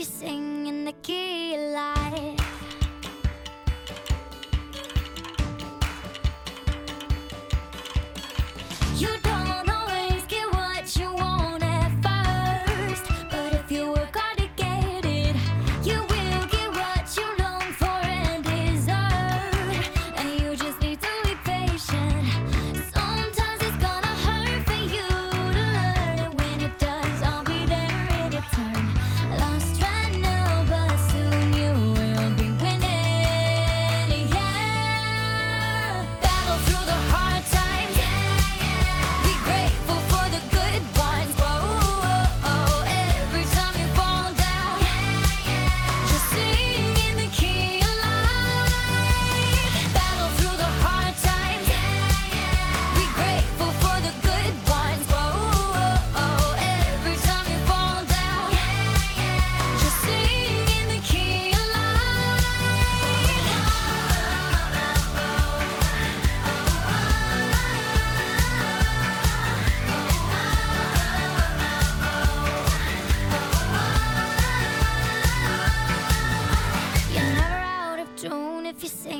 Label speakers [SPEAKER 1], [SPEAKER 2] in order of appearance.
[SPEAKER 1] everything everything.